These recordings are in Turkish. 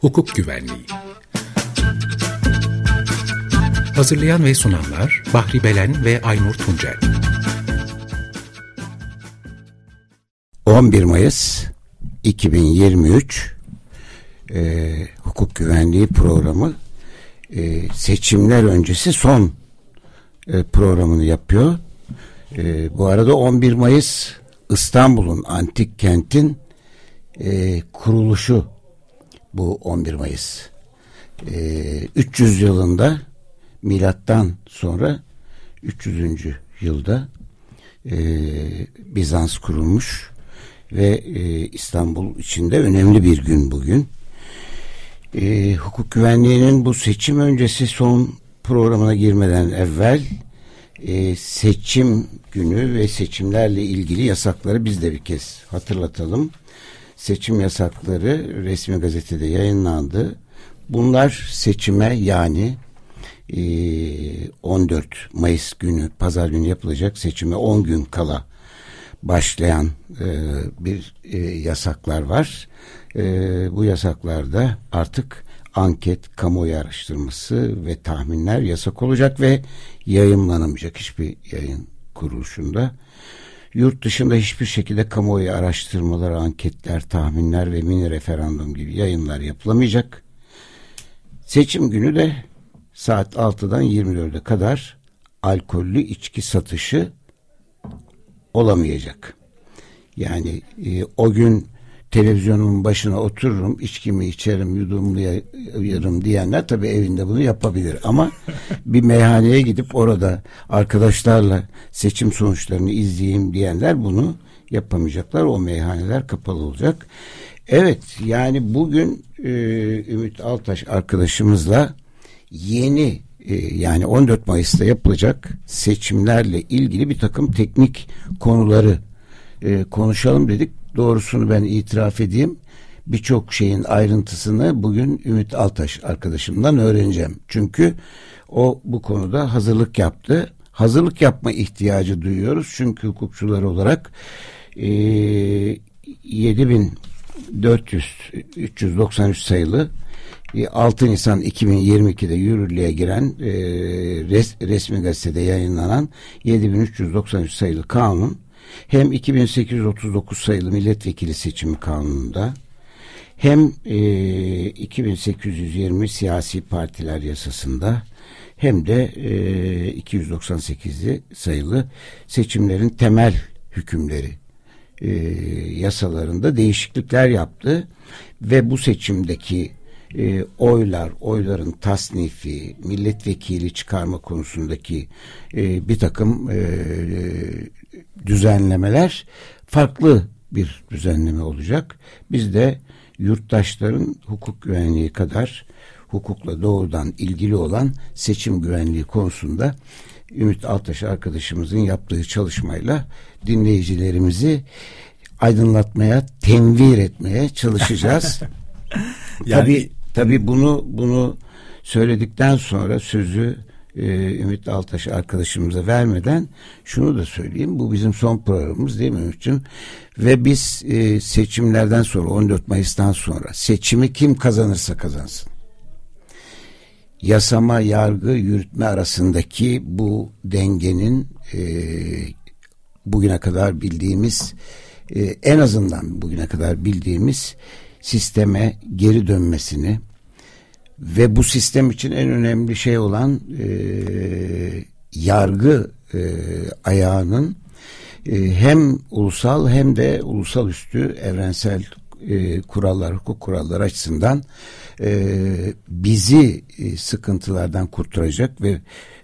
Hukuk Güvenliği. Hazırlayan ve sunanlar Bahri Belen ve Aynur Tuncel. 11 Mayıs 2023 e, Hukuk Güvenliği Programı e, seçimler öncesi son e, programını yapıyor. E, bu arada 11 Mayıs İstanbul'un antik kentin e, kuruluşu bu 11 Mayıs. E, 300 yılında milattan sonra 300. yılda e, Bizans kurulmuş ve e, İstanbul içinde önemli bir gün bugün. E, hukuk güvenliğinin bu seçim öncesi son programına girmeden evvel e, seçim günü ve seçimlerle ilgili yasakları biz de bir kez hatırlatalım. Seçim yasakları resmi gazetede yayınlandı. Bunlar seçime yani e, 14 Mayıs günü pazar günü yapılacak seçime 10 gün kala başlayan e, bir e, yasaklar var. E, bu yasaklarda artık anket, kamuoyu araştırması ve tahminler yasak olacak ve yayınlanamayacak hiçbir yayın kuruluşunda. Yurt dışında hiçbir şekilde kamuoyu araştırmaları, anketler, tahminler ve mini referandum gibi yayınlar yapılamayacak. Seçim günü de saat 6'dan 24'e kadar alkollü içki satışı olamayacak. Yani e, o gün televizyonumun başına otururum, içkimi içerim, yudumlayarım diyenler tabii evinde bunu yapabilir. Ama bir meyhaneye gidip orada arkadaşlarla seçim sonuçlarını izleyeyim diyenler bunu yapamayacaklar. O meyhaneler kapalı olacak. Evet yani bugün e, Ümit Altaş arkadaşımızla yeni e, yani 14 Mayıs'ta yapılacak seçimlerle ilgili bir takım teknik konuları e, konuşalım dedik. Doğrusunu ben itiraf edeyim. Birçok şeyin ayrıntısını bugün Ümit Altaş arkadaşımdan öğreneceğim. Çünkü o bu konuda hazırlık yaptı. Hazırlık yapma ihtiyacı duyuyoruz. Çünkü hukukçular olarak e, 7400 393 sayılı 6 Nisan 2022'de yürürlüğe giren e, res, resmi gazetede yayınlanan 7393 sayılı kanun hem 2839 sayılı milletvekili seçimi kanununda hem e, 2820 siyasi partiler yasasında hem de e, 298 sayılı seçimlerin temel hükümleri e, yasalarında değişiklikler yaptı ve bu seçimdeki e, oylar, oyların tasnifi, milletvekili çıkarma konusundaki e, bir takım e, düzenlemeler farklı bir düzenleme olacak. Biz de yurttaşların hukuk güvenliği kadar hukukla doğrudan ilgili olan seçim güvenliği konusunda Ümit Altaş arkadaşımızın yaptığı çalışmayla dinleyicilerimizi aydınlatmaya, tenvir etmeye çalışacağız. yani... Tabii tabii bunu bunu söyledikten sonra sözü e, Ümit Altaş arkadaşımıza vermeden şunu da söyleyeyim. Bu bizim son programımız değil mi Ümit'ciğim? Ve biz e, seçimlerden sonra 14 Mayıs'tan sonra seçimi kim kazanırsa kazansın. Yasama, yargı, yürütme arasındaki bu dengenin e, bugüne kadar bildiğimiz e, en azından bugüne kadar bildiğimiz sisteme geri dönmesini ve bu sistem için en önemli şey olan e, yargı e, ayağının e, hem ulusal hem de ulusal üstü evrensel e, kurallar, hukuk kuralları açısından e, bizi e, sıkıntılardan kurtaracak ve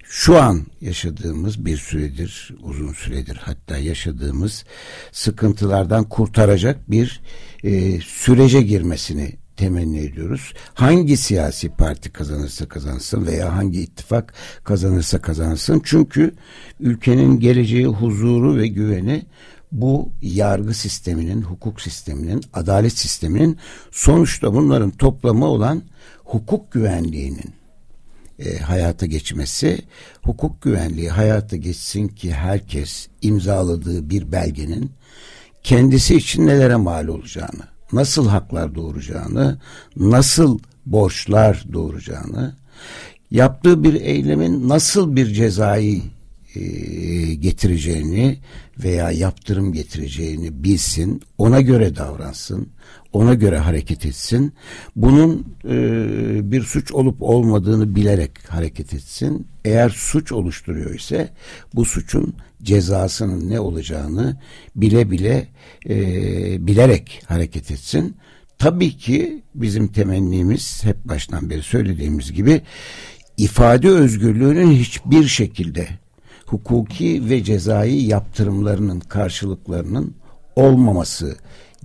şu an yaşadığımız bir süredir, uzun süredir hatta yaşadığımız sıkıntılardan kurtaracak bir e, sürece girmesini temenni ediyoruz. Hangi siyasi parti kazanırsa kazansın veya hangi ittifak kazanırsa kazansın. Çünkü ülkenin geleceği, huzuru ve güveni bu yargı sisteminin, hukuk sisteminin, adalet sisteminin sonuçta bunların toplamı olan hukuk güvenliğinin e, hayata geçmesi, hukuk güvenliği hayata geçsin ki herkes imzaladığı bir belgenin kendisi için nelere mal olacağını, nasıl haklar doğuracağını, nasıl borçlar doğuracağını, yaptığı bir eylemin nasıl bir cezayı e, getireceğini veya yaptırım getireceğini bilsin, ona göre davransın, ona göre hareket etsin. Bunun e, bir suç olup olmadığını bilerek hareket etsin. Eğer suç oluşturuyor ise bu suçun cezasının ne olacağını bile bile e, bilerek hareket etsin. Tabii ki bizim temennimiz hep baştan beri söylediğimiz gibi ifade özgürlüğünün hiçbir şekilde hukuki ve cezai yaptırımlarının karşılıklarının olmaması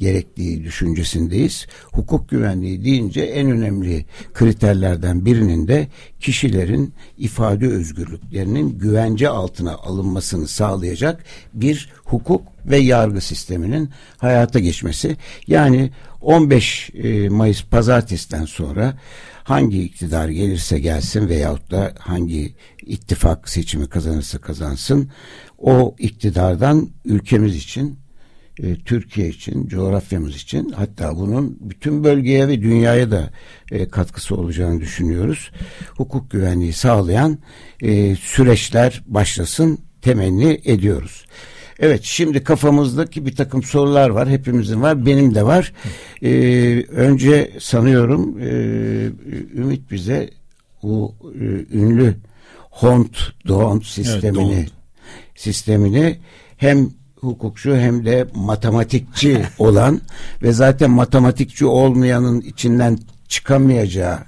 gerektiği düşüncesindeyiz. Hukuk güvenliği deyince en önemli kriterlerden birinin de kişilerin ifade özgürlüklerinin güvence altına alınmasını sağlayacak bir hukuk ve yargı sisteminin hayata geçmesi. Yani 15 e, Mayıs pazartesiden sonra hangi iktidar gelirse gelsin veyahut da hangi ittifak seçimi kazanırsa kazansın o iktidardan ülkemiz için e, Türkiye için, coğrafyamız için hatta bunun bütün bölgeye ve dünyaya da e, katkısı olacağını düşünüyoruz. Hukuk güvenliği sağlayan e, süreçler başlasın temenni ediyoruz. Evet şimdi kafamızdaki bir takım sorular var. Hepimizin var. Benim de var. Ee, önce sanıyorum e, Ümit bize bu e, ünlü Hont Don't sistemini evet, sistemini hem hukukçu hem de matematikçi olan ve zaten matematikçi olmayanın içinden çıkamayacağı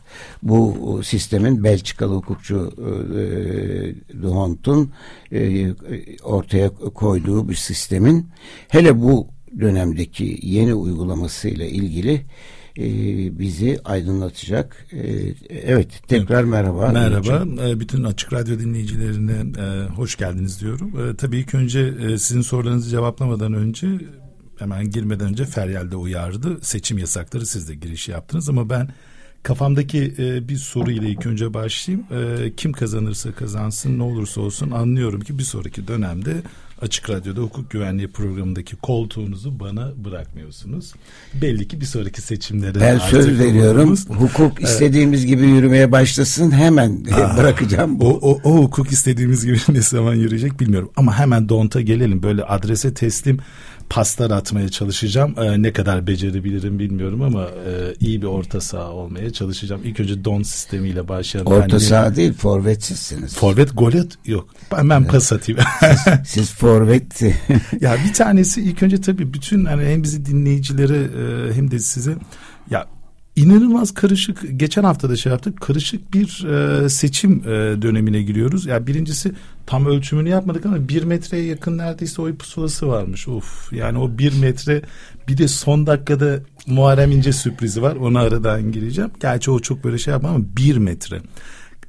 bu sistemin Belçikalı hukukçu e, Duhont'un e, ortaya koyduğu bir sistemin hele bu dönemdeki yeni uygulamasıyla ilgili e, bizi aydınlatacak. E, evet tekrar merhaba. Merhaba. E, bütün Açık Radyo dinleyicilerine e, hoş geldiniz diyorum. E, tabii ilk önce e, sizin sorularınızı cevaplamadan önce hemen girmeden önce Feryal de uyardı. Seçim yasakları siz de giriş yaptınız ama ben kafamdaki e, bir soru ile ilk önce başlayayım. E, kim kazanırsa kazansın ne olursa olsun anlıyorum ki bir sonraki dönemde Açık Radyo'da hukuk güvenliği programındaki koltuğunuzu bana bırakmıyorsunuz. Belli ki bir sonraki seçimlere Ben söz veriyorum. Hukuk istediğimiz gibi yürümeye başlasın hemen Aa, bırakacağım. Bu. O, o, o hukuk istediğimiz gibi ne zaman yürüyecek bilmiyorum. Ama hemen Don'ta gelelim. Böyle adrese teslim paslar atmaya çalışacağım. Ee, ne kadar becerebilirim bilmiyorum ama e, iyi bir orta saha olmaya çalışacağım. İlk önce don sistemiyle başlayalım. Orta yani, saha değil forvetsizsiniz. Forvet gol at yok. Ben, ben evet. pas atayım. siz, siz forvet. ya bir tanesi ilk önce tabii bütün hani hem bizi dinleyicileri e, hem de size ya inanılmaz karışık geçen hafta da şey yaptık karışık bir e, seçim e, dönemine giriyoruz. Ya yani birincisi tam ölçümünü yapmadık ama bir metreye yakın neredeyse oy pusulası varmış. Of yani o bir metre bir de son dakikada Muharrem İnce sürprizi var. Ona aradan gireceğim. Gerçi o çok böyle şey yapma ama bir metre.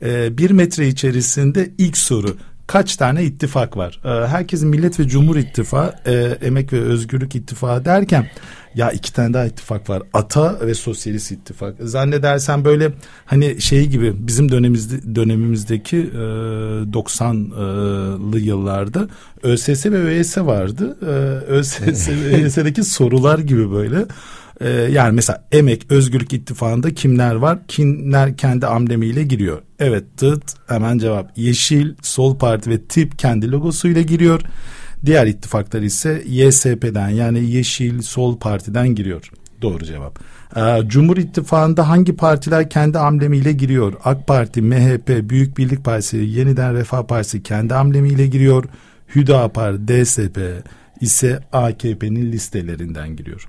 E, bir metre içerisinde ilk soru kaç tane ittifak var? E, herkesin Millet ve Cumhur İttifakı, e, Emek ve Özgürlük İttifakı derken ya iki tane daha ittifak var. ATA ve Sosyalist İttifak. Zannedersen böyle hani şey gibi bizim dönemimizde dönemimizdeki e, 90'lı yıllarda ÖSS ve ÖYS vardı. E, ÖSS ve ÖYS'deki sorular gibi böyle. Yani mesela Emek Özgürlük İttifakı'nda kimler var? Kimler kendi amblemiyle giriyor? Evet tıt hemen cevap. Yeşil, Sol Parti ve Tip kendi logosuyla giriyor. Diğer ittifaklar ise YSP'den yani Yeşil Sol Parti'den giriyor. Doğru cevap. Ee, Cumhur İttifakı'nda hangi partiler kendi amblemiyle giriyor? AK Parti, MHP, Büyük Birlik Partisi, Yeniden Refah Partisi kendi amblemiyle giriyor. Hüdapar, DSP ise AKP'nin listelerinden giriyor.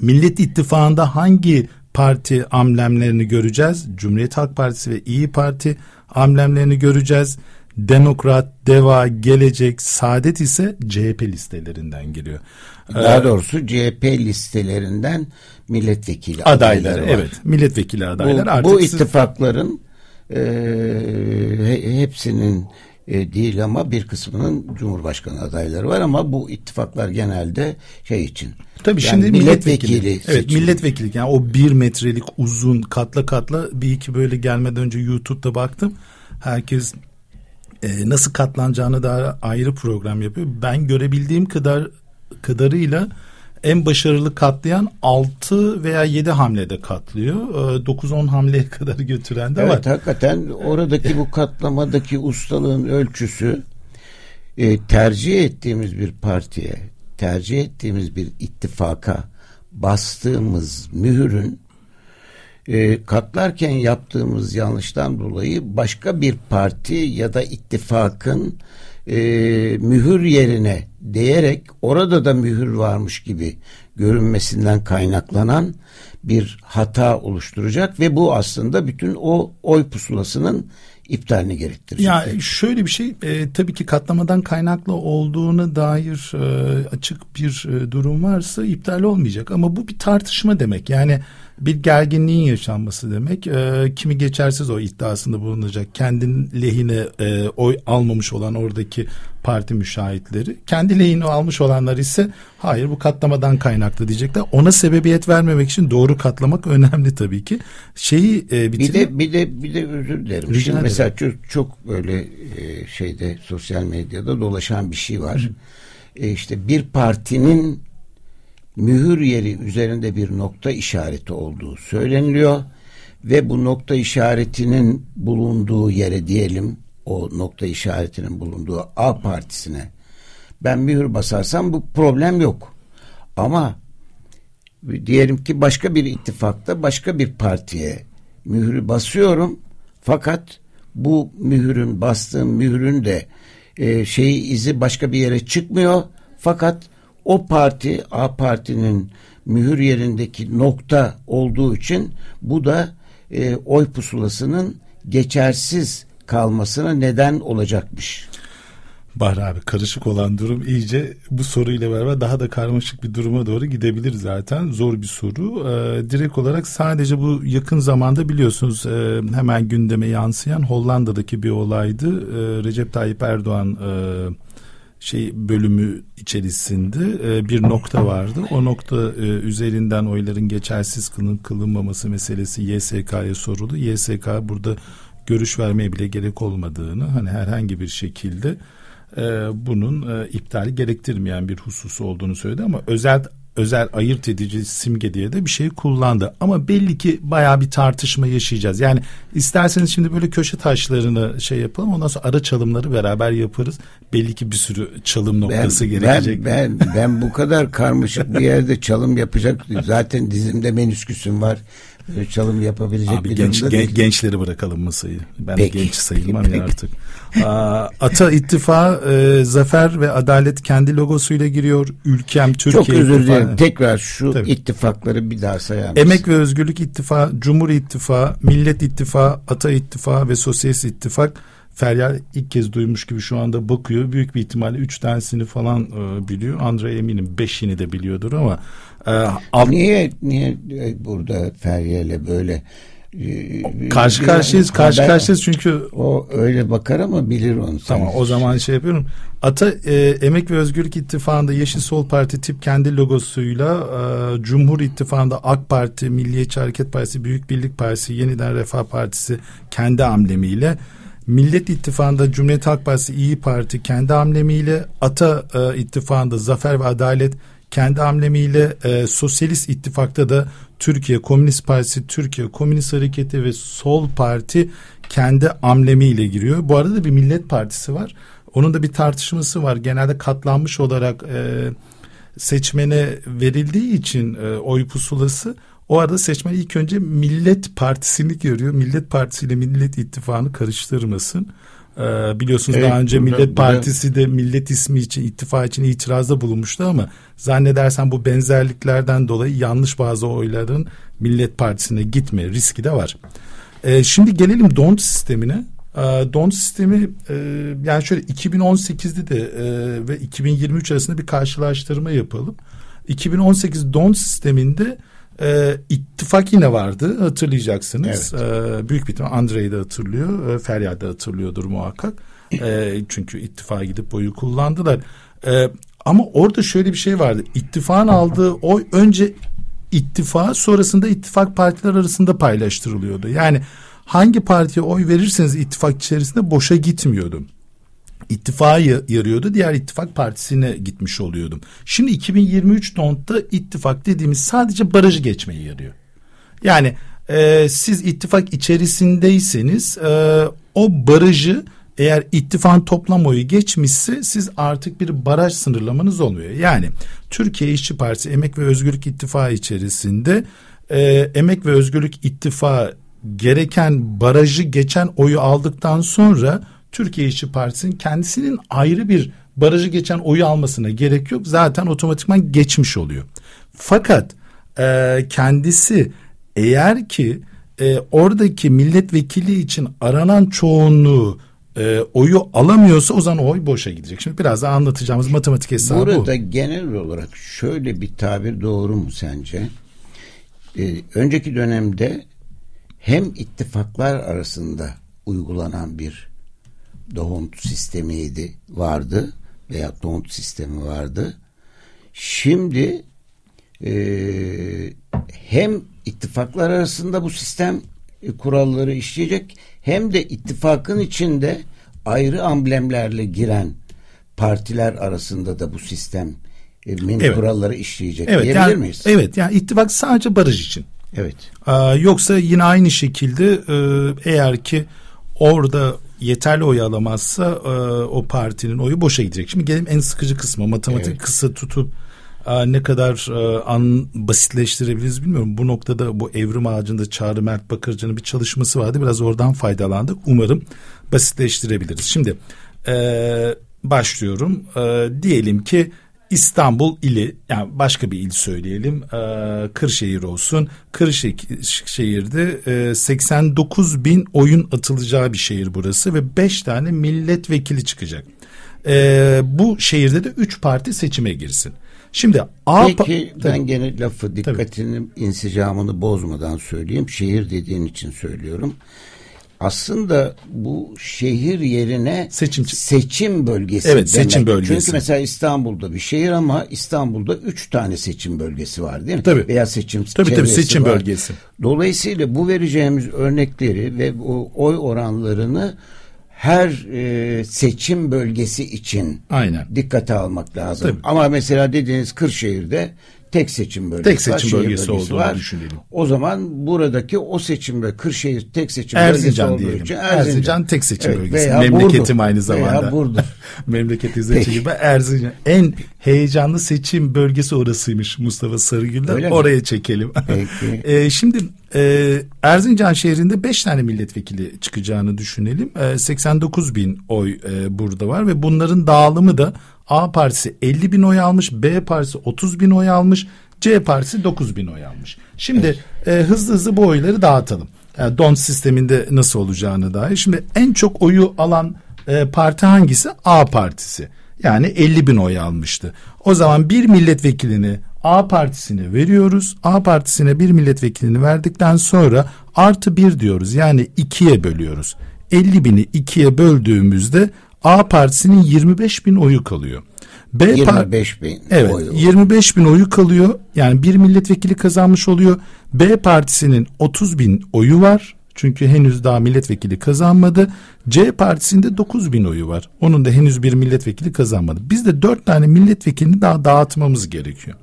Millet İttifakı'nda hangi parti amblemlerini göreceğiz? Cumhuriyet Halk Partisi ve İyi Parti amblemlerini göreceğiz. Demokrat, Deva, Gelecek, Saadet ise CHP listelerinden geliyor. Daha ee, doğrusu CHP listelerinden milletvekili adayları, adayları var. evet milletvekili adaylar. Bu, Artık bu ittifakların e, hepsinin e, değil ama bir kısmının Cumhurbaşkanı adayları var ama bu ittifaklar genelde şey için. Tabii yani şimdi milletvekili. milletvekili evet milletvekili yani o bir metrelik uzun katla katla bir iki böyle gelmeden önce YouTube'da baktım. Herkes e, nasıl katlanacağını daha ayrı program yapıyor. Ben görebildiğim kadar kadarıyla en başarılı katlayan 6 veya 7 hamlede katlıyor. 9-10 ee, hamleye kadar götüren de evet, var. Evet hakikaten oradaki bu katlamadaki ustalığın ölçüsü e, tercih ettiğimiz bir partiye, tercih ettiğimiz bir ittifaka bastığımız mühürün e, katlarken yaptığımız yanlıştan dolayı başka bir parti ya da ittifakın e, mühür yerine değerek orada da mühür varmış gibi görünmesinden kaynaklanan bir hata oluşturacak ve bu aslında bütün o oy pusulasının iptalini gerektirecek. Ya şöyle bir şey e, tabii ki katlamadan kaynaklı olduğuna dair e, açık bir e, durum varsa iptal olmayacak ama bu bir tartışma demek. Yani bir gerginliğin yaşanması demek. E, kimi geçersiz o iddiasında bulunacak. Kendin lehine e, oy almamış olan oradaki parti müşahitleri. Kendi lehine almış olanlar ise hayır bu katlamadan kaynaklı diyecekler. Ona sebebiyet vermemek için doğru katlamak önemli tabii ki. Şeyi e, Bir de bir de bir de özür dilerim. Rica Şimdi mesela çok çok böyle e, şeyde sosyal medyada dolaşan bir şey var. Hı. E, işte bir partinin mühür yeri üzerinde bir nokta işareti olduğu söyleniliyor ve bu nokta işaretinin bulunduğu yere diyelim o nokta işaretinin bulunduğu A partisine ben mühür basarsam bu problem yok. Ama diyelim ki başka bir ittifakta başka bir partiye mühürü basıyorum fakat bu mühürün bastığım mühürün de e, şeyi izi başka bir yere çıkmıyor fakat o parti A partinin mühür yerindeki nokta olduğu için bu da e, oy pusulasının geçersiz kalmasına neden olacakmış. Bahri abi karışık olan durum iyice bu soruyla beraber daha da karmaşık bir duruma doğru gidebilir zaten. Zor bir soru. Ee, direkt olarak sadece bu yakın zamanda biliyorsunuz e, hemen gündeme yansıyan Hollanda'daki bir olaydı. E, Recep Tayyip Erdoğan e, şey bölümü içerisinde e, bir nokta vardı. O nokta e, üzerinden oyların geçersiz kılın kılınmaması meselesi YSK'ya soruldu. YSK burada görüş vermeye bile gerek olmadığını hani herhangi bir şekilde e, bunun e, iptali gerektirmeyen bir hususu olduğunu söyledi ama özel özel ayırt edici simge diye de bir şey kullandı. Ama belli ki baya bir tartışma yaşayacağız. Yani isterseniz şimdi böyle köşe taşlarını şey yapalım ondan sonra ara çalımları beraber yaparız. Belli ki bir sürü çalım noktası ben, gerekecek. Ben, ben, ben bu kadar karmaşık bir yerde çalım yapacak zaten dizimde menüsküsüm var çalım yapabilecek Abi bir genç, gen, gençleri bırakalım masayı. Ben Peki. genç sayılmam Peki. ya artık. Aa, Ata İttifa e, Zafer ve Adalet kendi logosuyla giriyor. Ülkem Türkiye Çok özür dilerim. Tekrar şu Tabii. ittifakları bir daha sayar mısın? Emek ve Özgürlük İttifakı, Cumhur İttifakı, Millet İttifakı, Ata İttifakı ve Sosyalist İttifak Feryal ilk kez duymuş gibi şu anda bakıyor. Büyük bir ihtimalle üç tanesini falan e, biliyor. Andre eminim beşini de biliyordur ama e, niye niye burada Feryal'e böyle e, karşı karşıyayız karşı karşıyayız çünkü o öyle bakar ama bilir onu. Tamam o zaman şey yapıyorum. Ata e, Emek ve Özgürlük İttifakı'nda Yeşil Sol Parti tip kendi logosuyla e, Cumhur İttifakı'nda AK Parti, Milliyetçi Hareket Partisi, Büyük Birlik Partisi, Yeniden Refah Partisi kendi amblemiyle Millet İttifakı'nda Cumhuriyet Halk Partisi İyi Parti kendi amblemiyle Ata e, İttifakı'nda Zafer ve Adalet kendi amblemiyle e, Sosyalist İttifak'ta da Türkiye Komünist Partisi, Türkiye Komünist Hareketi ve Sol Parti kendi amblemiyle giriyor. Bu arada bir Millet Partisi var. Onun da bir tartışması var. Genelde katlanmış olarak e, seçmene verildiği için e, oy pusulası o arada seçmen ilk önce Millet Partisi'ni görüyor. Millet Partisi ile Millet İttifakı'nı karıştırmasın. Ee, biliyorsunuz evet, daha önce burada, Millet Partisi de millet ismi için ittifak için itirazda bulunmuştu ama zannedersen bu benzerliklerden dolayı yanlış bazı oyların Millet Partisi'ne gitme riski de var. Ee, şimdi gelelim DON sistemine. Ee, DON sistemi e, yani şöyle 2018'de de e, ve 2023 arasında bir karşılaştırma yapalım. 2018 DON sisteminde e, ittifak yine vardı hatırlayacaksınız. Evet. E, büyük bir ihtimal Andrei de hatırlıyor. E, Feryal de hatırlıyordur muhakkak. E, çünkü ittifaka gidip oyu kullandılar. E, ama orada şöyle bir şey vardı. İttifakın aldığı oy önce ittifak sonrasında ittifak partiler arasında paylaştırılıyordu. Yani hangi partiye oy verirseniz ittifak içerisinde boşa gitmiyordu. İttifaka yarıyordu. Diğer ittifak partisine gitmiş oluyordum. Şimdi 2023 DONT'ta ittifak dediğimiz sadece barajı geçmeye yarıyor. Yani e, siz ittifak içerisindeyseniz e, o barajı eğer ittifakın toplam oyu geçmişse siz artık bir baraj sınırlamanız olmuyor. Yani Türkiye İşçi Partisi Emek ve Özgürlük İttifakı içerisinde e, Emek ve Özgürlük İttifakı gereken barajı geçen oyu aldıktan sonra Türkiye İşçi Partisi'nin kendisinin ayrı bir barajı geçen oyu almasına gerek yok. Zaten otomatikman geçmiş oluyor. Fakat e, kendisi eğer ki e, oradaki milletvekili için aranan çoğunluğu e, oyu alamıyorsa o zaman oy boşa gidecek. Şimdi biraz daha anlatacağımız matematik hesabı Burada bu. genel olarak şöyle bir tabir doğru mu sence? Ee, önceki dönemde hem ittifaklar arasında uygulanan bir doğunt sistemiydi vardı veya doğunt sistemi vardı. Şimdi e, hem ittifaklar arasında bu sistem e, kuralları işleyecek hem de ittifakın içinde ayrı amblemlerle giren partiler arasında da bu sistem e, evet. kuralları işleyecek evet, diyebilir yani, miyiz? Evet yani ittifak sadece barış için. Evet. Ee, yoksa yine aynı şekilde e, eğer ki orada yeterli oy alamazsa e, o partinin oyu boşa gidecek. Şimdi gelelim en sıkıcı kısmı matematik evet. kısa tutup e, ne kadar e, an basitleştirebiliriz bilmiyorum. Bu noktada bu evrim ağacında Çağrı Mert Bakırcı'nın bir çalışması vardı. Biraz oradan faydalandık. Umarım basitleştirebiliriz. Şimdi e, başlıyorum. E, diyelim ki İstanbul ili yani başka bir il söyleyelim e, Kırşehir olsun. Kırşehir'de e, 89 bin oyun atılacağı bir şehir burası ve 5 tane milletvekili çıkacak. E, bu şehirde de 3 parti seçime girsin. Şimdi A Peki ben tabii. gene lafı dikkatini tabii. insicamını bozmadan söyleyeyim. Şehir dediğin için söylüyorum aslında bu şehir yerine seçim seçim bölgesi evet, demek. seçim bölgesi. Çünkü mesela İstanbul'da bir şehir ama İstanbul'da üç tane seçim bölgesi var değil mi? Tabii. Veya seçim tabii, tabii, seçim var. bölgesi. Dolayısıyla bu vereceğimiz örnekleri ve bu oy oranlarını her e, seçim bölgesi için Aynen. dikkate almak lazım. Tabii. Ama mesela dediğiniz Kırşehir'de tek seçim bölgesi tek seçim var, bölgesi, bölgesi olduğunu var. düşünelim. O zaman buradaki o seçimde Kırşehir tek seçim Erzincan bölgesi diyelim. Için Erzincan. Erzincan tek seçim evet, bölgesi. Memleketim aynı zamanda. Veya Burdur. Memleketimize gibi Erzincan. En heyecanlı seçim bölgesi orasıymış Mustafa Sarıgül'den. Öyle Oraya mi? çekelim. Peki. e, şimdi e, Erzincan şehrinde 5 tane milletvekili çıkacağını düşünelim. E, 89 bin oy e, burada var ve bunların dağılımı da A partisi 50 bin oy almış, B partisi 30 bin oy almış, C partisi 9 bin oy almış. Şimdi e, hızlı hızlı bu oyları dağıtalım. Yani e, don sisteminde nasıl olacağını dair. Şimdi en çok oyu alan e, parti hangisi? A partisi. Yani 50 bin oy almıştı. O zaman bir milletvekilini A partisine veriyoruz. A partisine bir milletvekilini verdikten sonra artı bir diyoruz. Yani ikiye bölüyoruz. 50 bini ikiye böldüğümüzde A partisinin 25 bin oyu kalıyor. B 25 bin evet, oyu. 25 bin oyu kalıyor. Yani bir milletvekili kazanmış oluyor. B partisinin 30 bin oyu var. Çünkü henüz daha milletvekili kazanmadı. C partisinde 9 bin oyu var. Onun da henüz bir milletvekili kazanmadı. Biz de 4 tane milletvekilini daha dağıtmamız gerekiyor.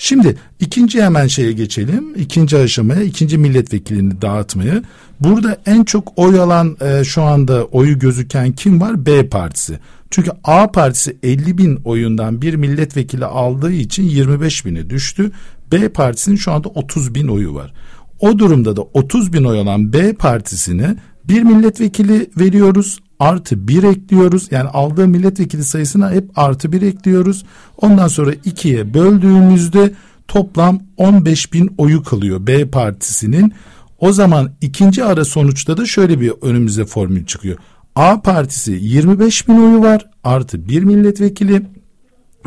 Şimdi ikinci hemen şeye geçelim. İkinci aşamaya, ikinci milletvekilini dağıtmaya. Burada en çok oy alan e, şu anda oyu gözüken kim var? B partisi. Çünkü A partisi 50 bin oyundan bir milletvekili aldığı için 25 bine düştü. B partisinin şu anda 30 bin oyu var. O durumda da 30 bin oy alan B partisine bir milletvekili veriyoruz artı bir ekliyoruz. Yani aldığı milletvekili sayısına hep artı bir ekliyoruz. Ondan sonra ikiye böldüğümüzde toplam 15 bin oyu kalıyor B partisinin. O zaman ikinci ara sonuçta da şöyle bir önümüze formül çıkıyor. A partisi 25 bin oyu var artı bir milletvekili.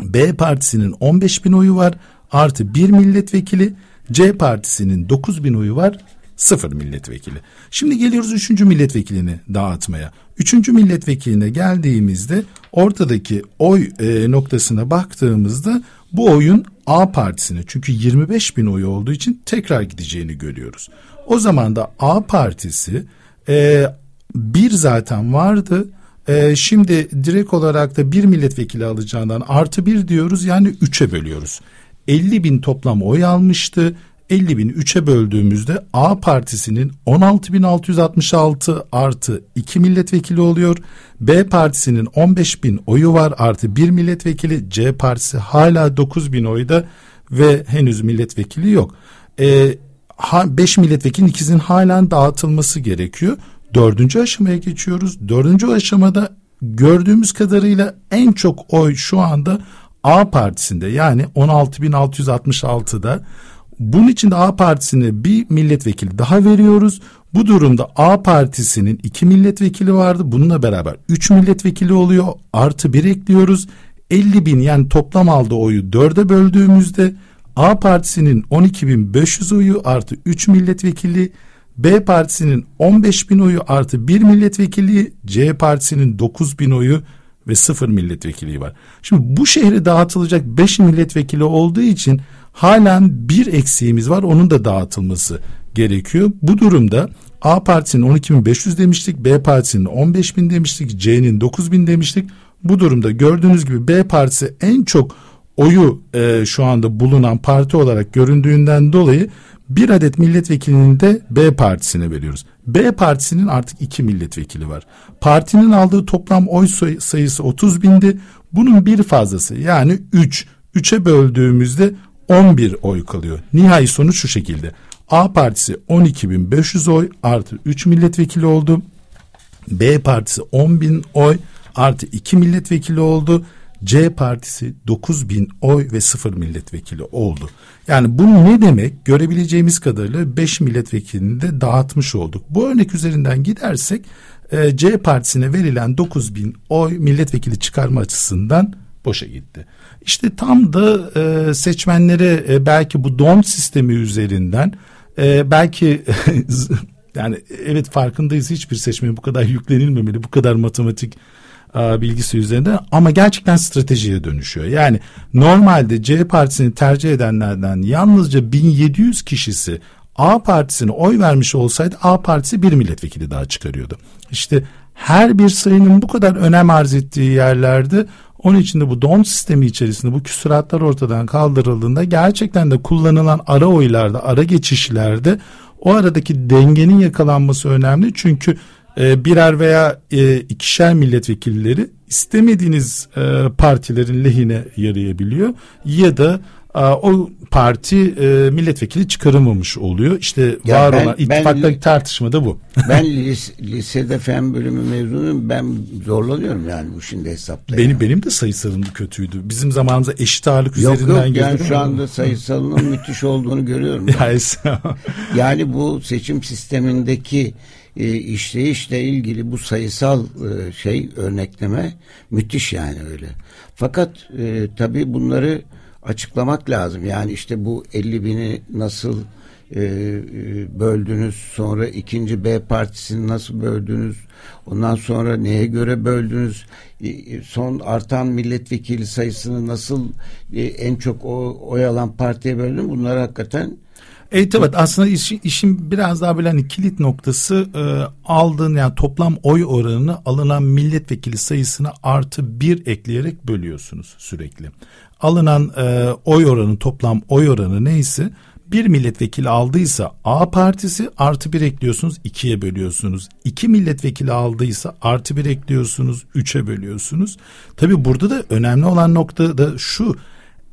B partisinin 15 bin oyu var artı bir milletvekili. C partisinin 9 bin oyu var sıfır milletvekili. Şimdi geliyoruz üçüncü milletvekilini dağıtmaya. Üçüncü milletvekiline geldiğimizde ortadaki oy e, noktasına baktığımızda bu oyun A partisine çünkü 25 bin oy olduğu için tekrar gideceğini görüyoruz. O zaman da A partisi e, bir zaten vardı. E, şimdi direkt olarak da bir milletvekili alacağından artı bir diyoruz yani üçe bölüyoruz. 50 bin toplam oy almıştı. 50 bin 3'e böldüğümüzde A partisinin 16.666 artı 2 milletvekili oluyor. B partisinin 15 bin oyu var artı 1 milletvekili. C partisi hala 9 bin oyda ve henüz milletvekili yok. E, 5 milletvekilinin ikisinin halen dağıtılması gerekiyor. Dördüncü aşamaya geçiyoruz. Dördüncü aşamada gördüğümüz kadarıyla en çok oy şu anda A partisinde yani 16.666'da bunun için de A partisine bir milletvekili daha veriyoruz. Bu durumda A partisinin iki milletvekili vardı. Bununla beraber üç milletvekili oluyor. Artı bir ekliyoruz. 50 bin yani toplam aldığı oyu dörde böldüğümüzde A partisinin 12.500 oyu artı 3 milletvekili, B partisinin 15 bin oyu artı 1 milletvekili, C partisinin 9 bin oyu ve 0 milletvekili var. Şimdi bu şehre dağıtılacak 5 milletvekili olduğu için halen bir eksiğimiz var. Onun da dağıtılması gerekiyor. Bu durumda A partisinin 12.500 demiştik, B partisinin 15.000 demiştik, C'nin 9.000 demiştik. Bu durumda gördüğünüz gibi B partisi en çok oyu e, şu anda bulunan parti olarak göründüğünden dolayı bir adet milletvekilini de B partisine veriyoruz. B partisinin artık iki milletvekili var. Partinin aldığı toplam oy sayısı 30 bindi. Bunun bir fazlası yani 3. 3'e böldüğümüzde 11 oy kalıyor. Nihai sonuç şu şekilde. A partisi 12.500 oy artı 3 milletvekili oldu. B partisi 10.000 oy artı 2 milletvekili oldu. C partisi 9 bin oy ve 0 milletvekili oldu. Yani bu ne demek? Görebileceğimiz kadarıyla 5 milletvekilini de dağıtmış olduk. Bu örnek üzerinden gidersek e, C partisine verilen 9 bin oy milletvekili çıkarma açısından boşa gitti. İşte tam da e, seçmenlere e, belki bu don sistemi üzerinden e, belki yani evet farkındayız hiçbir seçmene bu kadar yüklenilmemeli bu kadar matematik e, bilgisi üzerinde ama gerçekten stratejiye dönüşüyor. Yani normalde C partisini tercih edenlerden yalnızca 1700 kişisi A partisine oy vermiş olsaydı A partisi bir milletvekili daha çıkarıyordu. İşte her bir sayının bu kadar önem arz ettiği yerlerde onun için de bu don sistemi içerisinde bu küsuratlar ortadan kaldırıldığında gerçekten de kullanılan ara oylarda, ara geçişlerde o aradaki dengenin yakalanması önemli. Çünkü e, birer veya e, ikişer milletvekilleri istemediğiniz e, partilerin lehine yarayabiliyor ya da o parti e, milletvekili çıkaramamış oluyor. İşte ya var ben, olan ittifaktaki tartışma da bu. Ben lise, lisede fen bölümü mezunuyum. Ben zorlanıyorum yani bu şimdi hesaplayın. Benim benim de sayısalım kötüydü. Bizim zamanımızda eşit ağırlık yok, üzerinden yok, yani şu anda sayısalının müthiş olduğunu görüyorum. yani bu seçim sistemindeki e, işleyişle ilgili bu sayısal e, şey örnekleme müthiş yani öyle. Fakat e, tabii bunları açıklamak lazım. Yani işte bu 50 bini nasıl e, e, böldünüz sonra ikinci B partisini nasıl böldünüz ondan sonra neye göre böldünüz e, son artan milletvekili sayısını nasıl e, en çok o, oy alan partiye böldün bunlar hakikaten Evet evet aslında işin, işin biraz daha böyle hani kilit noktası e, aldığın yani toplam oy oranını alınan milletvekili sayısına artı bir ekleyerek bölüyorsunuz sürekli. Alınan e, oy oranı toplam oy oranı neyse bir milletvekili aldıysa A partisi artı bir ekliyorsunuz ikiye bölüyorsunuz. İki milletvekili aldıysa artı bir ekliyorsunuz üçe bölüyorsunuz. Tabi burada da önemli olan nokta da şu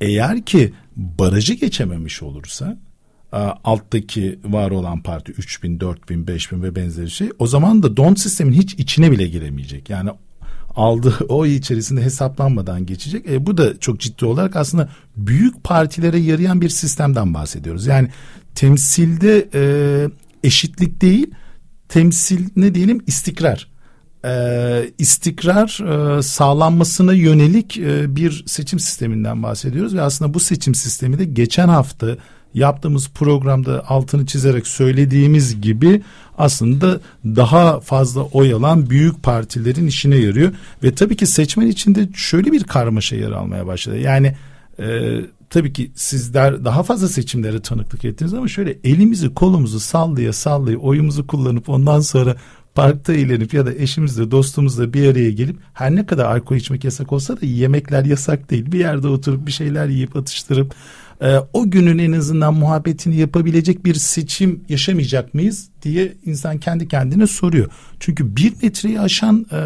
eğer ki barajı geçememiş olursa e, alttaki var olan parti 3000, 4000, 5000 ve benzeri şey o zaman da don sistemin hiç içine bile giremeyecek. Yani aldığı oy içerisinde hesaplanmadan geçecek. E, bu da çok ciddi olarak aslında büyük partilere yarayan bir sistemden bahsediyoruz. Yani temsilde e, eşitlik değil, temsil ne diyelim istikrar. E, istikrar e, sağlanmasına yönelik e, bir seçim sisteminden bahsediyoruz ve aslında bu seçim sistemi de geçen hafta yaptığımız programda altını çizerek söylediğimiz gibi aslında daha fazla oy alan büyük partilerin işine yarıyor ve tabii ki seçmen içinde şöyle bir karmaşa yer almaya başladı. Yani e, tabii ki sizler daha fazla seçimlere tanıklık ettiniz ama şöyle elimizi kolumuzu sallaya sallaya oyumuzu kullanıp ondan sonra parkta eğlenip ya da eşimizle dostumuzla bir araya gelip her ne kadar alkol içmek yasak olsa da yemekler yasak değil. Bir yerde oturup bir şeyler yiyip atıştırıp e, o günün en azından muhabbetini yapabilecek bir seçim yaşamayacak mıyız diye insan kendi kendine soruyor. Çünkü bir metreyi aşan e,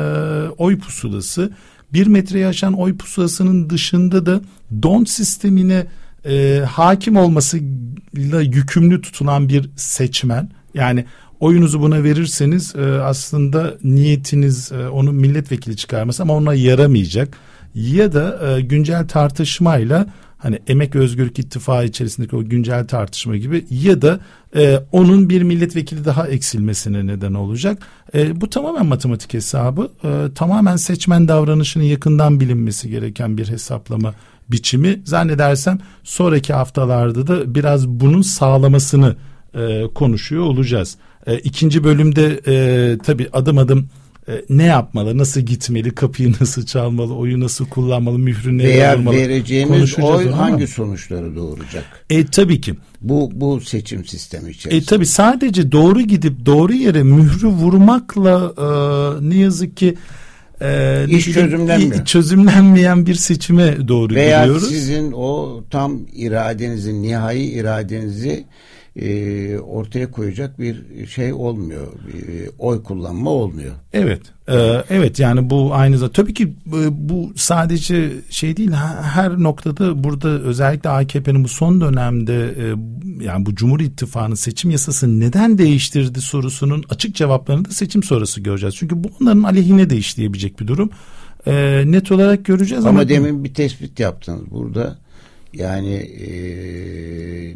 oy pusulası bir metreyi aşan oy pusulasının dışında da don sistemine e, hakim olmasıyla yükümlü tutulan bir seçmen yani oyunuzu buna verirseniz e, aslında niyetiniz e, onu milletvekili çıkarması ama ona yaramayacak ya da e, güncel tartışmayla hani Emek Özgürlük İttifakı içerisindeki o güncel tartışma gibi ya da e, onun bir milletvekili daha eksilmesine neden olacak. E, bu tamamen matematik hesabı. E, tamamen seçmen davranışının yakından bilinmesi gereken bir hesaplama biçimi. Zannedersem sonraki haftalarda da biraz bunun sağlamasını e, konuşuyor olacağız. E, ikinci bölümde e, tabii adım adım e, ne yapmalı, nasıl gitmeli, kapıyı nasıl çalmalı, oyu nasıl kullanmalı, mührü nereye Veya vurmalı. vereceğimiz oy hangi sonuçları doğuracak? E tabii ki. Bu bu seçim sistemi içerisinde. E tabi sadece doğru gidip doğru yere mührü vurmakla e, ne yazık ki e, İş çözümlenmiyor. çözümlenmeyen bir seçime doğru Veya gidiyoruz. sizin o tam iradenizin, nihai iradenizi e, ortaya koyacak bir şey olmuyor. Bir oy kullanma olmuyor. Evet, e, evet yani bu aynı zamanda tabii ki e, bu sadece şey değil her noktada burada özellikle AKP'nin bu son dönemde e, yani bu Cumhur İttifakı'nın seçim yasası neden değiştirdi sorusunun açık cevaplarını da seçim sonrası göreceğiz. Çünkü bu onların aleyhine de işleyebilecek bir durum. E, net olarak göreceğiz ama, Ama demin bir tespit yaptınız burada. Yani e,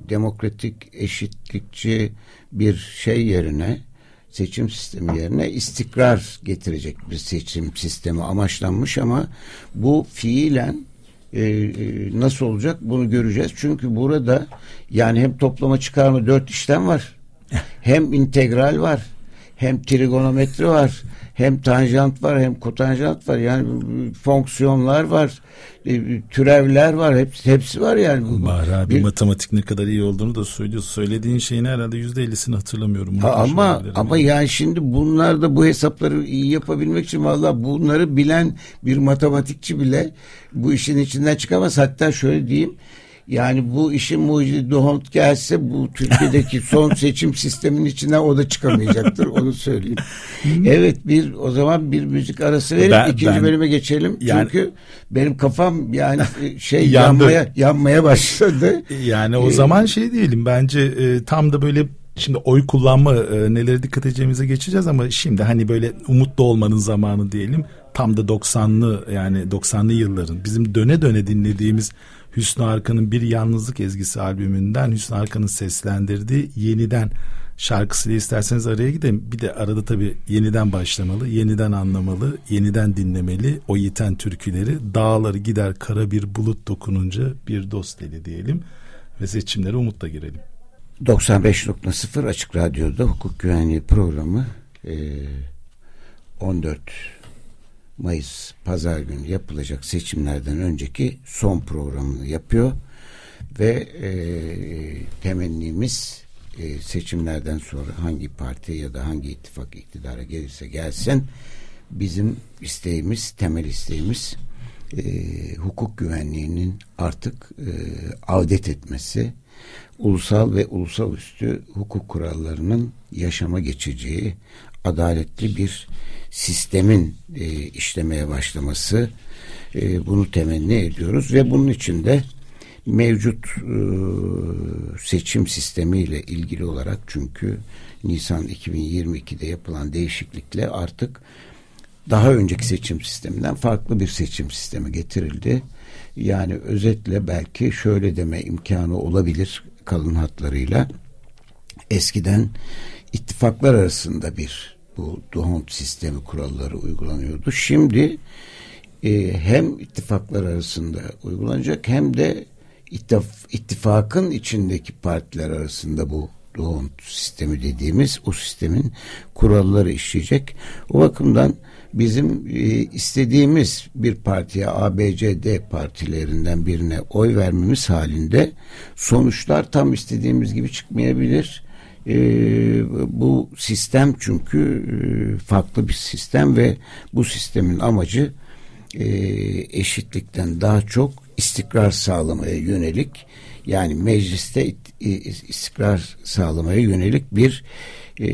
demokratik, eşitlikçi bir şey yerine seçim sistemi yerine istikrar getirecek bir seçim sistemi amaçlanmış ama bu fiilen e, e, nasıl olacak bunu göreceğiz. Çünkü burada yani hem toplama çıkarma dört işlem var. Hem integral var. Hem trigonometri var. Hem tanjant var hem kotanjant var. Yani fonksiyonlar var. e, Türevler var. Hepsi, hepsi var yani. Bahri abi Bir- matematik ne kadar iyi olduğunu da söylüyorsun. Söylediğin şeyin herhalde yüzde ellisini hatırlamıyorum. Ha, ama ama yani. yani şimdi bunlar da bu hesapları iyi yapabilmek için valla bunları bilen bir matematikçi bile bu işin içinden çıkamaz. Hatta şöyle diyeyim yani bu işin mucidi Duhont gelse bu Türkiye'deki son seçim sisteminin içinden o da çıkamayacaktır onu söyleyeyim. evet bir o zaman bir müzik arası verip Ben- ikinci ben- bölüme geçelim. Yani- Çünkü benim kafam yani şey Yandı. yanmaya yanmaya başladı. Yani o Ee, zaman şey diyelim bence e, tam da böyle şimdi oy kullanma e, nelere dikkat edeceğimize geçeceğiz ama şimdi hani böyle umutlu olmanın zamanı diyelim. Tam da 90'lı yani 90'lı yılların bizim döne döne dinlediğimiz Hüsnü Arkan'ın Bir Yalnızlık Ezgisi albümünden Hüsnü Arkan'ın seslendirdiği yeniden şarkısıyla isterseniz araya gidelim. Bir de arada tabii yeniden başlamalı, yeniden anlamalı, yeniden dinlemeli o yiten türküleri. Dağları gider kara bir bulut dokununca bir dost eli diyelim ve seçimlere umutla girelim. 95.0 Açık Radyo'da hukuk güvenliği programı e, 14 Mayıs Pazar günü yapılacak seçimlerden önceki son programını yapıyor. Ve e, temennimiz e, seçimlerden sonra hangi parti ya da hangi ittifak iktidara gelirse gelsin bizim isteğimiz temel isteğimiz e, hukuk güvenliğinin artık e, avdet etmesi ulusal ve ulusal üstü hukuk kurallarının yaşama geçeceği adaletli bir sistemin e, işlemeye başlaması e, bunu temenni ediyoruz ve bunun için de mevcut e, seçim sistemiyle ilgili olarak çünkü Nisan 2022'de yapılan değişiklikle artık daha önceki seçim sisteminden farklı bir seçim sistemi getirildi. Yani özetle belki şöyle deme imkanı olabilir kalın hatlarıyla. Eskiden ittifaklar arasında bir bu Duhont sistemi kuralları uygulanıyordu. Şimdi e, hem ittifaklar arasında uygulanacak hem de ittifakın içindeki partiler arasında bu doğum sistemi dediğimiz o sistemin kuralları işleyecek. O bakımdan bizim e, istediğimiz bir partiye ABCD partilerinden birine oy vermemiz halinde sonuçlar tam istediğimiz gibi çıkmayabilir. E, bu sistem çünkü e, farklı bir sistem ve bu sistemin amacı e, eşitlikten daha çok istikrar sağlamaya yönelik yani mecliste istikrar sağlamaya yönelik bir e,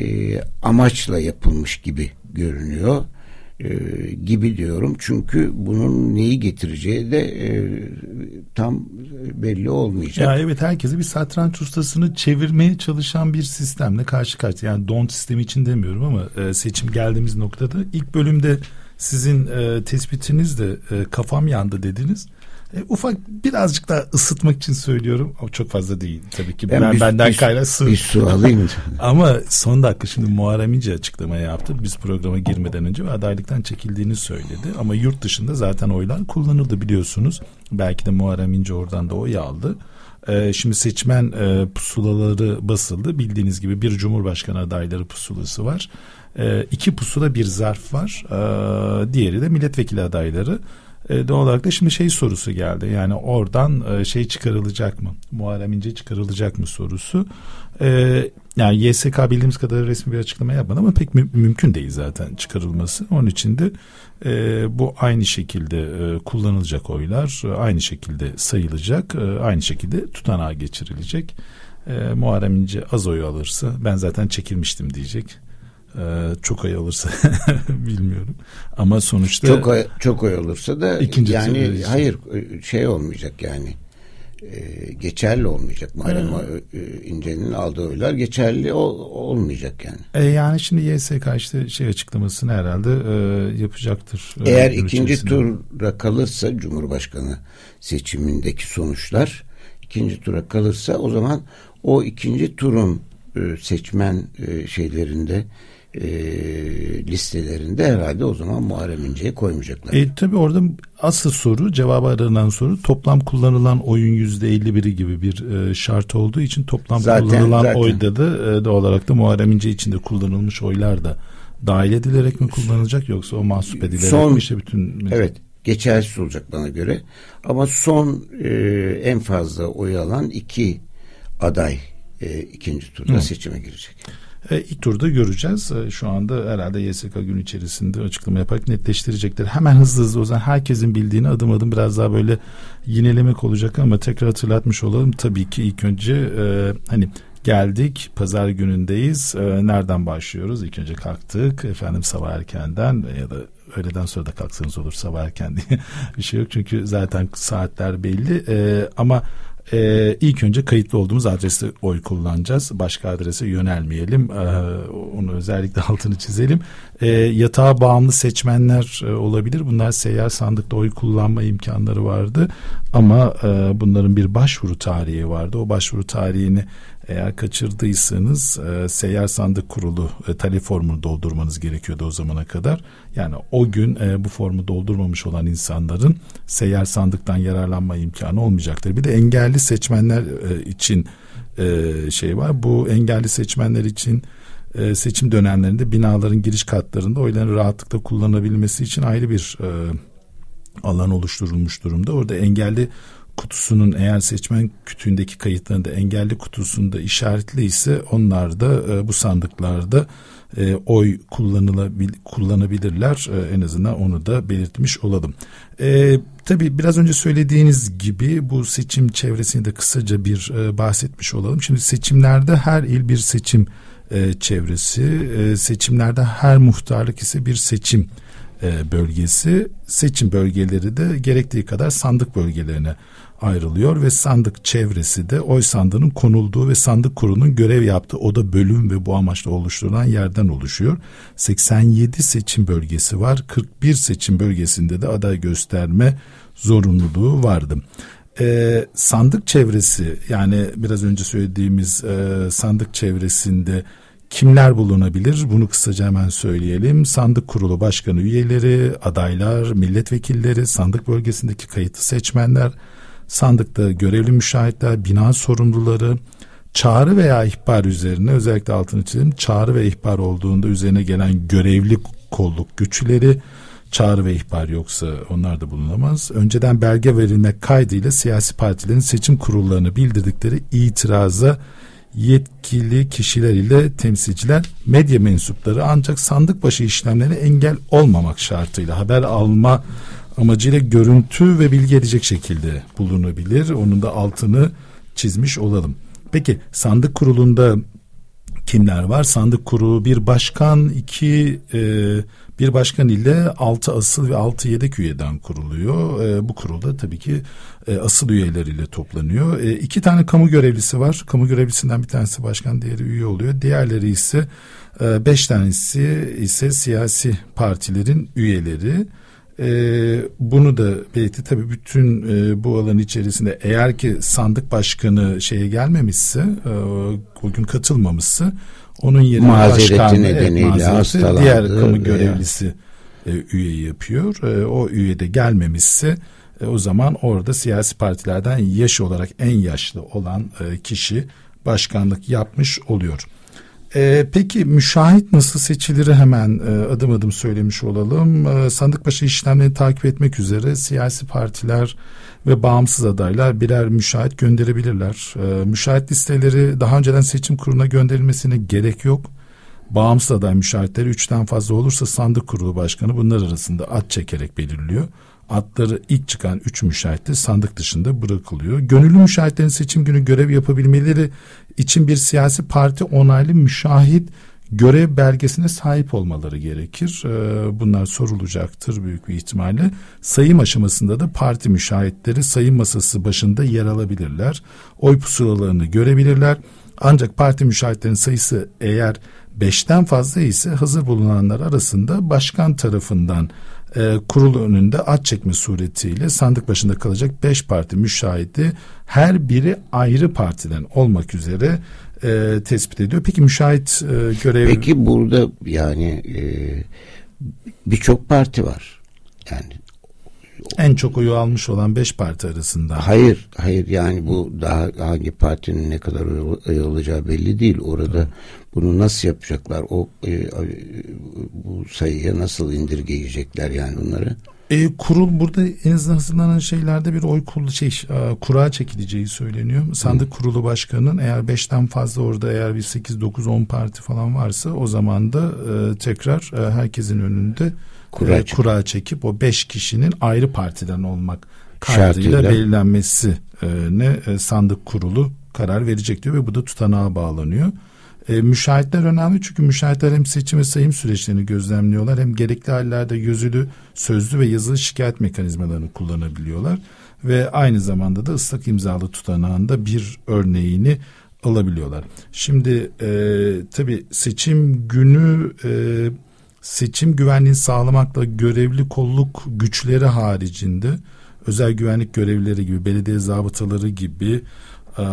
amaçla yapılmış gibi görünüyor e, gibi diyorum. Çünkü bunun neyi getireceği de e, tam belli olmayacak. Ya evet herkesi bir satranç ustasını çevirmeye çalışan bir sistemle karşı karşıya. Yani don sistemi için demiyorum ama e, seçim geldiğimiz noktada ilk bölümde sizin e, tespitiniz de e, kafam yandı dediniz. E, ufak birazcık daha ısıtmak için söylüyorum. O çok fazla değil tabii ki. Ben, ben bir, benden bir. Bir su alayım. Ama son dakika şimdi Muharrem İnce açıklama yaptı. Biz programa girmeden önce adaylıktan çekildiğini söyledi. Ama yurt dışında zaten oylar kullanıldı biliyorsunuz. Belki de Muharrem İnce oradan da oy aldı. Ee, şimdi seçmen e, pusulaları basıldı. Bildiğiniz gibi bir cumhurbaşkanı adayları pusulası var. Ee, iki pusula bir zarf var. Ee, diğeri de milletvekili adayları. E, doğal olarak da şimdi şey sorusu geldi. Yani oradan e, şey çıkarılacak mı? Muharrem İnce çıkarılacak mı sorusu. E, yani YSK bildiğimiz kadar resmi bir açıklama yapmadı ama pek mü- mümkün değil zaten çıkarılması. Onun için de e, bu aynı şekilde e, kullanılacak oylar e, aynı şekilde sayılacak. E, aynı şekilde tutanağa geçirilecek. E, Muharrem İnce az oy alırsa ben zaten çekilmiştim diyecek. Ee, çok ay alırsa bilmiyorum. Ama sonuçta çok ay, çok ay olursa da ikinci yani hayır şey olmayacak yani e, geçerli olmayacak. Muharrem ee, İnce'nin aldığı oylar geçerli ol, olmayacak yani. E, yani şimdi YSK işte şey açıklamasını herhalde e, yapacaktır. E, Eğer ikinci içerisinde. tura kalırsa Cumhurbaşkanı seçimindeki sonuçlar ikinci tura kalırsa o zaman o ikinci turun e, seçmen e, şeylerinde e, listelerinde herhalde o zaman Muharrem İnce'ye koymayacaklar. E, tabii orada asıl soru cevabı aranan soru toplam kullanılan oyun yüzde elli biri gibi bir e, şart olduğu için toplam zaten, kullanılan zaten. oyda da e, doğal olarak da Muharrem İnce içinde kullanılmış oylar da dahil edilerek mi kullanılacak yoksa o mahsup edilerek son, mi işte bütün evet geçersiz olacak bana göre ama son e, en fazla oy alan iki aday e, ikinci turda Hı. seçime girecek. E, ilk turda göreceğiz. E, şu anda herhalde YSK gün içerisinde açıklama yaparak netleştirecekler. Hemen hızlı hızlı o zaman herkesin bildiğini adım adım biraz daha böyle yinelemek olacak ama tekrar hatırlatmış olalım. Tabii ki ilk önce e, hani geldik pazar günündeyiz. E, nereden başlıyoruz? İlk önce kalktık efendim sabah erkenden ya da öğleden sonra da kalksanız olur sabah erken diye bir şey yok. Çünkü zaten saatler belli e, ama ee, ilk önce kayıtlı olduğumuz adreste oy kullanacağız. Başka adrese yönelmeyelim. Ee, onu özellikle altını çizelim. Ee, yatağa bağımlı seçmenler e, olabilir. Bunlar seyyar sandıkta oy kullanma imkanları vardı. Ama e, bunların bir başvuru tarihi vardı. O başvuru tarihini eğer kaçırdıysanız e, seyyar sandık kurulu e, talep formunu doldurmanız gerekiyordu o zamana kadar. Yani o gün e, bu formu doldurmamış olan insanların seyyar sandıktan yararlanma imkanı olmayacaktır. Bir de engelli seçmenler e, için e, şey var. Bu engelli seçmenler için e, seçim dönemlerinde binaların giriş katlarında oyların rahatlıkla kullanabilmesi için ayrı bir e, alan oluşturulmuş durumda. Orada engelli kutusunun eğer seçmen kütüğündeki kayıtlarında engelli kutusunda işaretli ise onlar da e, bu sandıklarda e, oy kullanılabil, kullanabilirler. E, en azından onu da belirtmiş olalım. E, tabii biraz önce söylediğiniz gibi bu seçim çevresini de kısaca bir e, bahsetmiş olalım. Şimdi seçimlerde her il bir seçim e, çevresi, e, seçimlerde her muhtarlık ise bir seçim e, bölgesi. Seçim bölgeleri de gerektiği kadar sandık bölgelerine ayrılıyor ve sandık çevresi de oy sandığının konulduğu ve sandık kurulunun görev yaptığı oda bölüm ve bu amaçla oluşturulan yerden oluşuyor. 87 seçim bölgesi var. 41 seçim bölgesinde de aday gösterme zorunluluğu vardı. Ee, sandık çevresi yani biraz önce söylediğimiz e, sandık çevresinde kimler bulunabilir? Bunu kısaca hemen söyleyelim. Sandık kurulu başkanı üyeleri, adaylar, milletvekilleri, sandık bölgesindeki kayıtlı seçmenler, Sandıkta görevli müşahitler, bina sorumluları, çağrı veya ihbar üzerine özellikle altını çizelim. Çağrı ve ihbar olduğunda üzerine gelen görevli kolluk güçleri, çağrı ve ihbar yoksa onlar da bulunamaz. Önceden belge verilmek kaydıyla siyasi partilerin seçim kurullarını bildirdikleri itiraza yetkili kişiler ile temsilciler medya mensupları ancak sandık başı işlemlerine engel olmamak şartıyla haber alma amacıyla görüntü ve bilgi edecek şekilde bulunabilir. Onun da altını çizmiş olalım. Peki sandık kurulunda kimler var? Sandık kurulu bir başkan, iki e, bir başkan ile altı asıl ve altı yedek üyeden kuruluyor. E, bu kurulda tabii ki e, asıl üyeleriyle toplanıyor. E, iki tane kamu görevlisi var. Kamu görevlisinden bir tanesi başkan, diğeri üye oluyor. Diğerleri ise e, beş tanesi ise siyasi partilerin üyeleri. E, bunu da belirtti. Tabii bütün e, bu alan içerisinde eğer ki sandık başkanı şeye gelmemişse, e, o gün katılmamışsa onun yerine mazereti başkan, nedeniyle evet, diğer kamu görevlisi e, üye yapıyor. E, o üye de gelmemişse e, o zaman orada siyasi partilerden yaş olarak en yaşlı olan e, kişi başkanlık yapmış oluyor. E, peki müşahit nasıl seçilir hemen e, adım adım söylemiş olalım. E, sandık başı işlemlerini takip etmek üzere siyasi partiler ve bağımsız adaylar birer müşahit gönderebilirler. E, müşahit listeleri daha önceden seçim kuruluna gönderilmesine gerek yok. Bağımsız aday müşahitleri üçten fazla olursa sandık kurulu başkanı bunlar arasında at çekerek belirliyor. Atları ilk çıkan üç müşahit de sandık dışında bırakılıyor. Gönüllü müşahitlerin seçim günü görev yapabilmeleri için bir siyasi parti onaylı müşahit görev belgesine sahip olmaları gerekir. Ee, bunlar sorulacaktır büyük bir ihtimalle. Sayım aşamasında da parti müşahitleri sayım masası başında yer alabilirler. Oy pusulalarını görebilirler. Ancak parti müşahitlerin sayısı eğer beşten fazla ise hazır bulunanlar arasında başkan tarafından e, kurul önünde at çekme suretiyle sandık başında kalacak beş parti müşahidi her biri ayrı partiden olmak üzere e, tespit ediyor. Peki müşahit e, görev... Peki burada yani e, birçok parti var. Yani en çok oyu almış olan beş parti arasında. Hayır, hayır yani bu daha hangi partinin ne kadar oy alacağı belli değil. Orada evet. bunu nasıl yapacaklar? O e, bu sayıya nasıl indirgeyecekler yani bunları? E, kurul burada en azından şeylerde bir oy kurulu şey e, kura çekileceği söyleniyor. Sandık Hı. kurulu başkanının eğer beşten fazla orada eğer bir sekiz dokuz on parti falan varsa o zaman da e, tekrar e, herkesin önünde kura, e, kura çekip o beş kişinin ayrı partiden olmak kaydıyla belirlenmesi e, ne e, sandık kurulu karar verecek diyor ve bu da tutanağa bağlanıyor. E, müşahitler önemli çünkü müşahitler hem seçim ve sayım süreçlerini gözlemliyorlar hem gerekli hallerde yüzülü, sözlü ve yazılı şikayet mekanizmalarını kullanabiliyorlar ve aynı zamanda da ıslak imzalı tutanağında bir örneğini alabiliyorlar. Şimdi e, tabi seçim günü e, seçim güvenliğini sağlamakla görevli kolluk güçleri haricinde özel güvenlik görevlileri gibi belediye zabıtaları gibi e,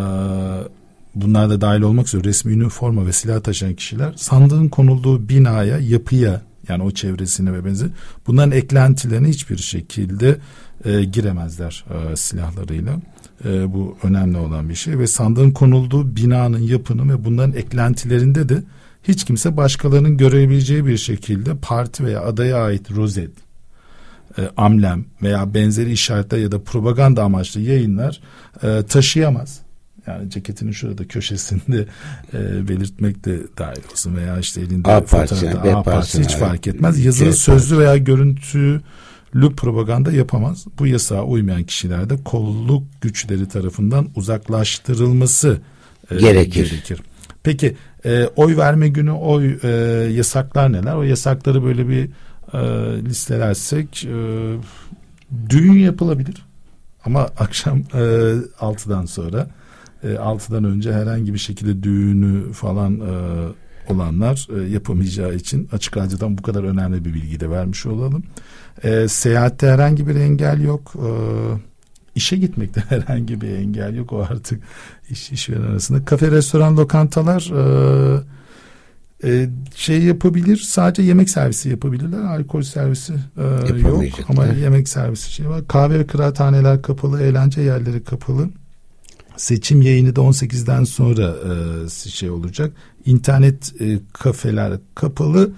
bunlar da dahil olmak üzere resmi üniforma ve silah taşıyan kişiler sandığın konulduğu binaya, yapıya yani o çevresine ve benzer bunların eklentilerine hiçbir şekilde e, giremezler e, silahlarıyla. E, bu önemli olan bir şey ve sandığın konulduğu binanın yapının ve bunların eklentilerinde de hiç kimse başkalarının görebileceği bir şekilde parti veya adaya ait rozet, e, amlem veya benzeri işaretler ya da propaganda amaçlı yayınlar e, taşıyamaz. Yani ceketinin şurada köşesinde e, belirtmek de dahil olsun veya işte elinde A partisi, yani, A partisi hiç fark etmez. Yazılı, sözlü veya görüntülü propaganda yapamaz. Bu yasağa uymayan kişilerde kolluk güçleri tarafından uzaklaştırılması e, gerekir. gerekir. Peki e, oy verme günü oy e, yasaklar neler? O yasakları böyle bir e, listelersek e, düğün yapılabilir. Ama akşam e, 6'dan sonra e, 6'dan önce herhangi bir şekilde düğünü falan e, olanlar e, yapamayacağı için açık radyodan bu kadar önemli bir bilgi de vermiş olalım. E, seyahatte herhangi bir engel yok. E, işe gitmekte herhangi bir engel yok. O artık iş işveren arasında. Kafe, restoran, lokantalar e, e, şey yapabilir. Sadece yemek servisi yapabilirler. Alkol servisi e, yok. Ama yemek servisi şey var. Kahve ve kıraathaneler kapalı eğlence yerleri kapalı. Seçim yayını da 18'den sonra e, şey olacak. İnternet e, kafeler kapalı.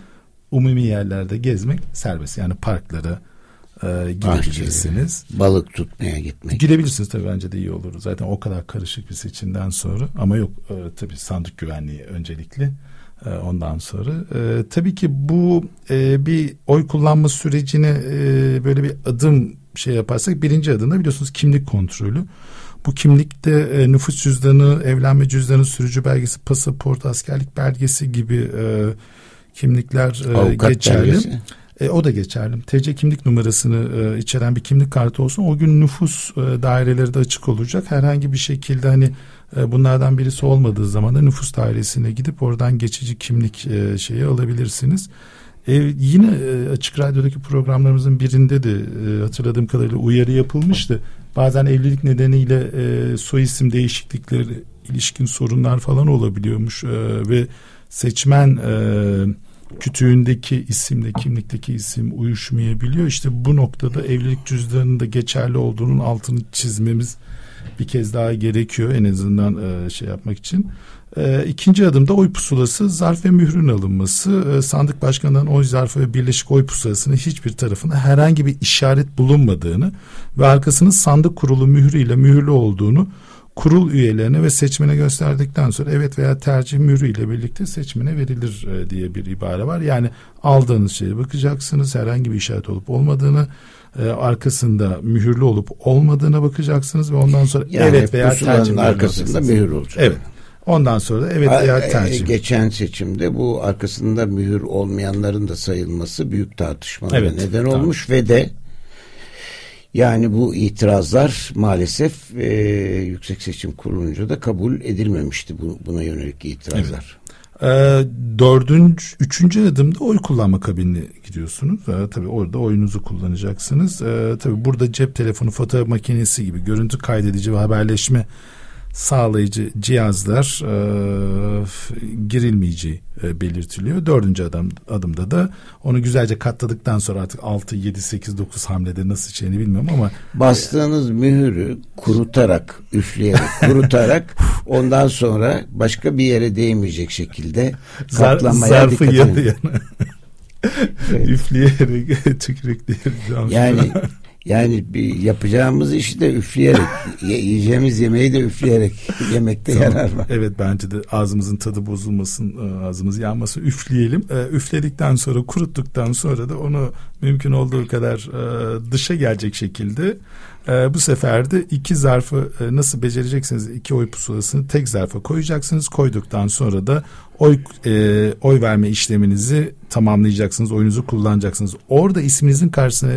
Umumi yerlerde gezmek serbest. Yani parklara e, gidebilirsiniz. Balık tutmaya gitmek. Gidebilirsiniz tabii bence de iyi olur. Zaten o kadar karışık bir seçimden sonra ama yok e, tabii sandık güvenliği öncelikli. E, ondan sonra e, tabii ki bu e, bir oy kullanma sürecine e, böyle bir adım şey yaparsak birinci adımda biliyorsunuz kimlik kontrolü. Bu kimlikte e, nüfus cüzdanı, evlenme cüzdanı, sürücü belgesi, pasaport, askerlik belgesi gibi e, kimlikler e, geçerli. Belgesi. E, o da geçerli. TC kimlik numarasını e, içeren bir kimlik kartı olsun. O gün nüfus e, daireleri de açık olacak. Herhangi bir şekilde hani e, bunlardan birisi olmadığı zaman da nüfus dairesine gidip oradan geçici kimlik e, şeyi alabilirsiniz. E, yine e, Açık Radyo'daki programlarımızın birinde de e, hatırladığım kadarıyla uyarı yapılmıştı. Bazen evlilik nedeniyle e, soy isim değişiklikleri ilişkin sorunlar falan olabiliyormuş e, ve seçmen e, kütüğündeki isimle kimlikteki isim uyuşmayabiliyor. İşte bu noktada evlilik cüzdanının da geçerli olduğunun altını çizmemiz bir kez daha gerekiyor en azından e, şey yapmak için. E, ikinci adımda oy pusulası zarf ve mührün alınması. E, sandık başkanından oy zarfı ve birleşik oy pusulasının hiçbir tarafında herhangi bir işaret bulunmadığını ve arkasının sandık kurulu mührüyle mühürlü olduğunu kurul üyelerine ve seçmene gösterdikten sonra evet veya tercih mührüyle birlikte seçmene verilir e, diye bir ibare var. Yani aldığınız şeye bakacaksınız herhangi bir işaret olup olmadığını e, arkasında mühürlü olup olmadığına bakacaksınız ve ondan sonra yani evet veya tercih arkasında mühür olacak. Evet. Ondan sonra da evet veya e, tercih. Geçen seçimde bu arkasında mühür olmayanların da sayılması büyük tartışmalara evet, neden olmuş tamam. ve de yani bu itirazlar maalesef e, Yüksek Seçim Kurulu'nca da kabul edilmemişti bu, buna yönelik itirazlar. Evet. Ee, dördüncü, üçüncü adımda oy kullanma kabinine gidiyorsunuz. Ee, tabii orada oyunuzu kullanacaksınız. Ee, tabii burada cep telefonu, fotoğraf makinesi gibi görüntü kaydedici ve haberleşme sağlayıcı cihazlar e, girilmeyeceği e, belirtiliyor. Dördüncü adım, adımda da onu güzelce katladıktan sonra artık 6, 7, 8, 9 hamlede nasıl şeyini bilmiyorum ama bastığınız e, mühürü kurutarak, üfleyerek, kurutarak ondan sonra başka bir yere değmeyecek şekilde katlamaya Zar, zarfı dikkat edin. üfleyerek, tükürükleyerek. Yani Yani bir yapacağımız işi de üfleyerek, yiyeceğimiz yemeği de üfleyerek yemekte tamam. yarar var. Evet bence de ağzımızın tadı bozulmasın, e, ağzımız yanmasın üfleyelim. E, üfledikten sonra, kuruttuktan sonra da onu mümkün olduğu kadar e, dışa gelecek şekilde bu sefer de iki zarfı nasıl becereceksiniz? iki oy pusulasını tek zarfa koyacaksınız. Koyduktan sonra da oy oy verme işleminizi tamamlayacaksınız. Oyunuzu kullanacaksınız. Orada isminizin karşısına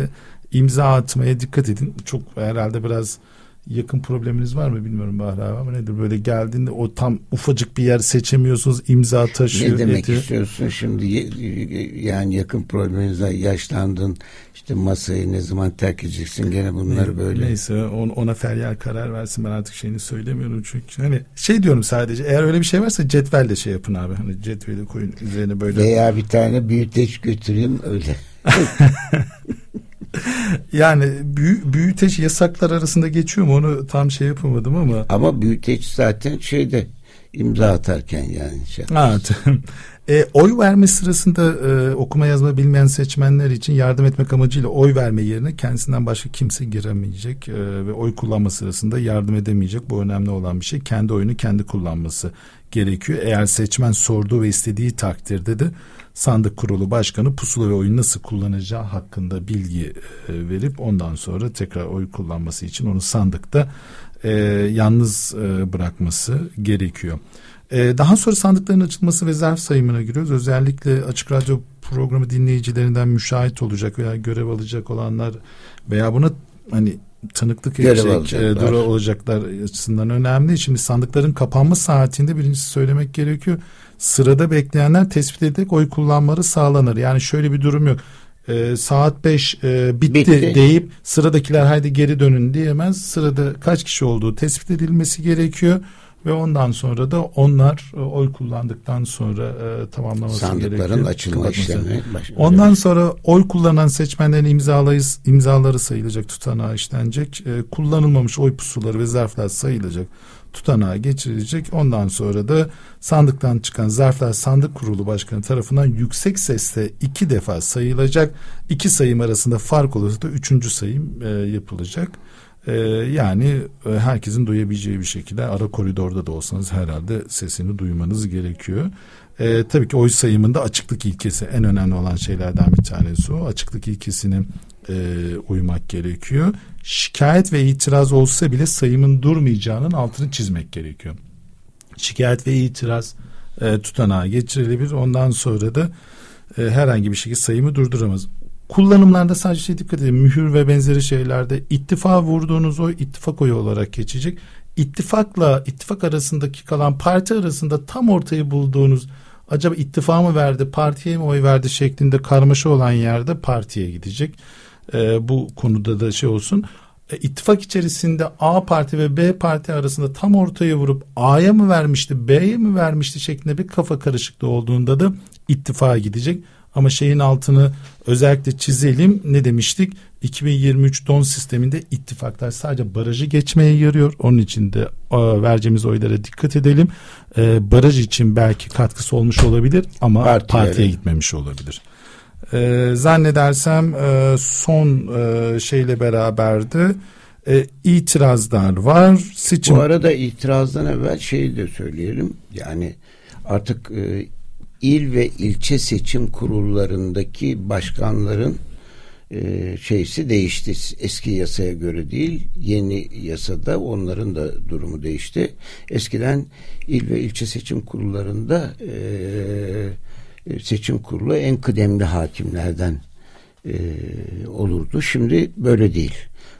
imza atmaya dikkat edin. Çok herhalde biraz yakın probleminiz var mı bilmiyorum Bahri abi ama nedir böyle geldiğinde o tam ufacık bir yer seçemiyorsunuz imza taşıyor. Ne demek ediyor. istiyorsun şimdi yani yakın probleminizden yaşlandın işte masayı ne zaman terk edeceksin gene bunları ne, böyle. Neyse on, ona feryal karar versin ben artık şeyini söylemiyorum çünkü hani şey diyorum sadece eğer öyle bir şey varsa cetvelle şey yapın abi hani cetveli koyun üzerine böyle. Veya bir tane büyüteç götüreyim öyle. yani büyü, büyüteç yasaklar arasında geçiyor mu onu tam şey yapamadım ama. Ama büyüteç zaten şeyde imza atarken yani. Şey evet. E, oy verme sırasında e, okuma yazma bilmeyen seçmenler için yardım etmek amacıyla oy verme yerine kendisinden başka kimse giremeyecek e, ve oy kullanma sırasında yardım edemeyecek. Bu önemli olan bir şey. Kendi oyunu kendi kullanması gerekiyor. Eğer seçmen sorduğu ve istediği takdirde de sandık kurulu başkanı pusula ve oyun nasıl kullanacağı hakkında bilgi e, verip ondan sonra tekrar oy kullanması için onu sandıkta e, yalnız e, bırakması gerekiyor. E, daha sonra sandıkların açılması ve zarf sayımına giriyoruz. Özellikle Açık Radyo programı dinleyicilerinden müşahit olacak veya görev alacak olanlar veya buna hani tanıklık edecek e, dura olacaklar açısından önemli. Şimdi sandıkların kapanma saatinde birincisi söylemek gerekiyor. Sırada bekleyenler tespit edilerek oy kullanmaları sağlanır. Yani şöyle bir durum yok. E, saat 5 e, bitti, bitti deyip sıradakiler haydi geri dönün diyemez. Sırada kaç kişi olduğu tespit edilmesi gerekiyor ve ondan sonra da onlar e, oy kullandıktan sonra e, tamamlaması Sandıkların gerekiyor. açılma Kapatması. işlemi. Ondan sonra oy kullanan seçmenlerin imzalayı, imzaları sayılacak, tutanağı işlenecek. E, kullanılmamış oy pusuları ve zarflar sayılacak, tutanağa geçirilecek. Ondan sonra da sandıktan çıkan zarflar sandık kurulu başkanı tarafından yüksek sesle iki defa sayılacak. İki sayım arasında fark olursa da üçüncü sayım e, yapılacak. E, yani e, herkesin duyabileceği bir şekilde ara koridorda da olsanız herhalde sesini duymanız gerekiyor. E, tabii ki oy sayımında açıklık ilkesi en önemli olan şeylerden bir tanesi o. Açıklık ilkesine e, uymak gerekiyor. Şikayet ve itiraz olsa bile sayımın durmayacağının altını çizmek gerekiyor. Şikayet ve itiraz e, tutanağa geçirilebilir. Ondan sonra da e, herhangi bir şekilde sayımı durduramaz. Kullanımlarda sadece şey dikkat edin. Mühür ve benzeri şeylerde ittifa vurduğunuz oy ittifak oyu olarak geçecek. İttifakla ittifak arasındaki kalan parti arasında tam ortayı bulduğunuz acaba ittifa mı verdi partiye mi oy verdi şeklinde karmaşa olan yerde partiye gidecek. Ee, bu konuda da şey olsun. E, ittifak içerisinde A parti ve B parti arasında tam ortaya vurup A'ya mı vermişti B'ye mi vermişti şeklinde bir kafa karışıklığı olduğunda da ittifaka gidecek. Ama şeyin altını özellikle çizelim ne demiştik 2023 don sisteminde ittifaklar sadece barajı geçmeye yarıyor. Onun için de e, vereceğimiz oylara dikkat edelim. E, baraj için belki katkısı olmuş olabilir ama Partilere. partiye gitmemiş olabilir. E, zannedersem e, son e, şeyle beraberdi. E, itirazlar var. Seçim Bu arada itirazdan evvel şeyi de söyleyelim. Yani artık e, il ve ilçe seçim kurullarındaki başkanların e, şeysi değişti. Eski yasaya göre değil, yeni yasada onların da durumu değişti. Eskiden il ve ilçe seçim kurullarında e, seçim kurulu en kıdemli hakimlerden e, olurdu. Şimdi böyle değil.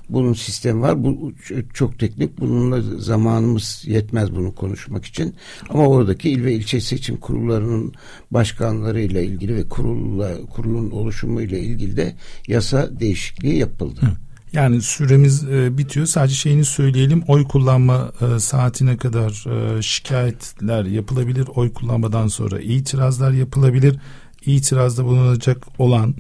Bunun sistemi var. Bu çok teknik. Bununla zamanımız yetmez bunu konuşmak için. Ama oradaki il ve ilçe seçim kurullarının başkanlarıyla ilgili ve kurulla, kurulun oluşumuyla ilgili de yasa değişikliği yapıldı. Hı. Yani süremiz e, bitiyor. Sadece şeyini söyleyelim. Oy kullanma e, saatine kadar e, şikayetler yapılabilir. Oy kullanmadan sonra itirazlar yapılabilir. İtirazda bulunacak olan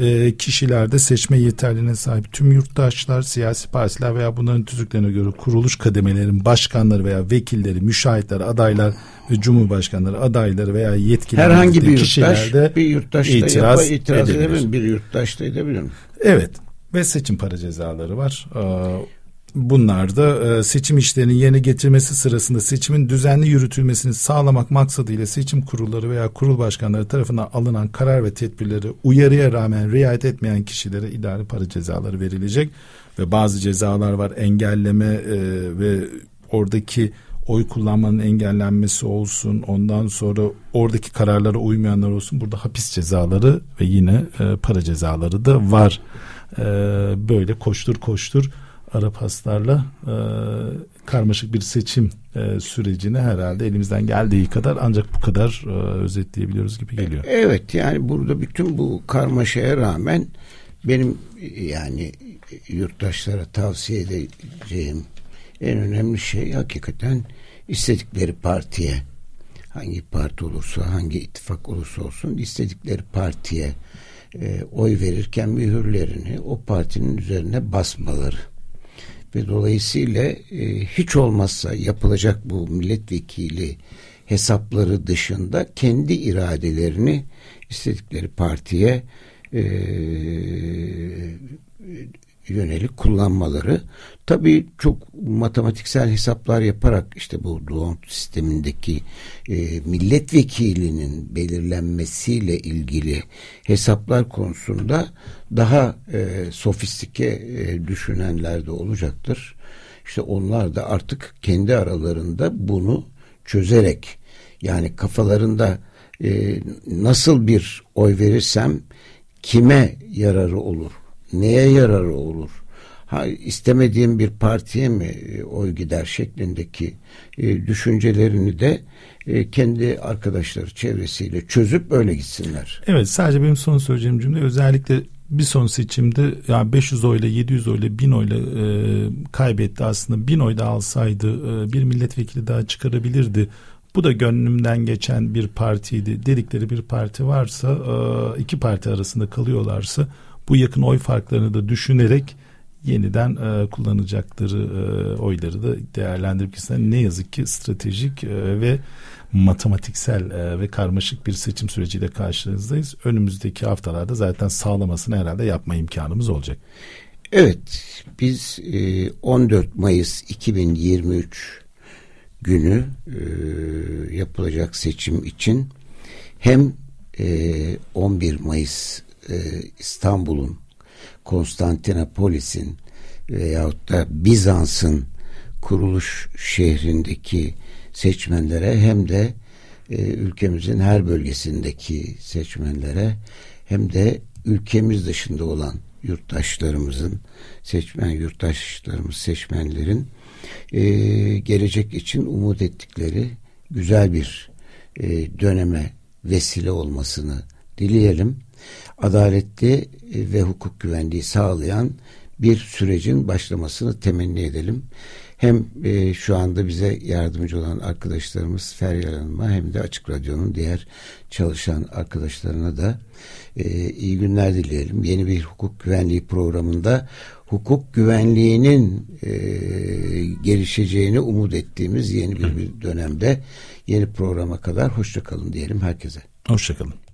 e, kişilerde seçme yeterliğine sahip tüm yurttaşlar, siyasi partiler veya bunların tüzüklerine göre kuruluş kademelerin başkanları veya vekilleri, müşahitler, adaylar ve cumhurbaşkanları adayları veya yetkili Herhangi bir yurttaş bir yurttaş da itiraz itiraz, itiraz edebilir. edebilir. Bir yurttaş da edebilir? Evet ve seçim para cezaları var. Ee, Bunlar da e, seçim işlerinin yerine getirmesi sırasında seçimin düzenli yürütülmesini sağlamak maksadıyla seçim kurulları veya kurul başkanları tarafından alınan karar ve tedbirleri uyarıya rağmen riayet etmeyen kişilere idari para cezaları verilecek ve bazı cezalar var. Engelleme e, ve oradaki oy kullanmanın engellenmesi olsun ondan sonra oradaki kararlara uymayanlar olsun. Burada hapis cezaları ve yine e, para cezaları da var. E, böyle koştur koştur ara paslarla e, karmaşık bir seçim e, sürecini herhalde elimizden geldiği kadar ancak bu kadar e, özetleyebiliyoruz gibi geliyor. Evet yani burada bütün bu karmaşaya rağmen benim yani yurttaşlara tavsiye edeceğim en önemli şey hakikaten istedikleri partiye hangi parti olursa hangi ittifak olursa olsun istedikleri partiye e, oy verirken mühürlerini o partinin üzerine basmaları ve dolayısıyla e, hiç olmazsa yapılacak bu milletvekili hesapları dışında kendi iradelerini istedikleri partiye e, yönelik kullanmaları tabii çok matematiksel hesaplar yaparak işte bu Doğum sistemindeki e, milletvekilinin belirlenmesiyle ilgili hesaplar konusunda daha e, sofistike e, düşünenler de olacaktır. İşte onlar da artık kendi aralarında bunu çözerek yani kafalarında e, nasıl bir oy verirsem kime yararı olur neye yararı olur? Ha, istemediğim bir partiye mi e, oy gider şeklindeki e, düşüncelerini de e, kendi arkadaşları çevresiyle çözüp öyle gitsinler. Evet sadece benim son söyleyeceğim cümle özellikle bir son seçimde yani 500 oyla 700 oyla 1000 oyla e, kaybetti aslında 1000 oy da alsaydı e, bir milletvekili daha çıkarabilirdi. Bu da gönlümden geçen bir partiydi dedikleri bir parti varsa e, iki parti arasında kalıyorlarsa bu yakın oy farklarını da düşünerek yeniden e, kullanacakları e, oyları da değerlendirip ne yazık ki stratejik e, ve matematiksel e, ve karmaşık bir seçim süreciyle karşınızdayız. Önümüzdeki haftalarda zaten sağlamasını herhalde yapma imkanımız olacak. Evet, biz e, 14 Mayıs 2023 günü e, yapılacak seçim için hem e, 11 Mayıs e, İstanbul'un Konstantinopolis'in veyahut da Bizans'ın kuruluş şehrindeki seçmenlere hem de e, ülkemizin her bölgesindeki seçmenlere hem de ülkemiz dışında olan yurttaşlarımızın seçmen yurttaşlarımız seçmenlerin e, gelecek için umut ettikleri güzel bir e, döneme vesile olmasını dileyelim. Adaletli ve hukuk güvenliği sağlayan bir sürecin başlamasını temenni edelim. Hem e, şu anda bize yardımcı olan arkadaşlarımız Feryal Hanım'a hem de Açık Radyo'nun diğer çalışan arkadaşlarına da e, iyi günler dileyelim. Yeni bir hukuk güvenliği programında hukuk güvenliğinin e, gelişeceğini umut ettiğimiz yeni bir, bir dönemde yeni programa kadar hoşçakalın diyelim herkese. Hoşçakalın.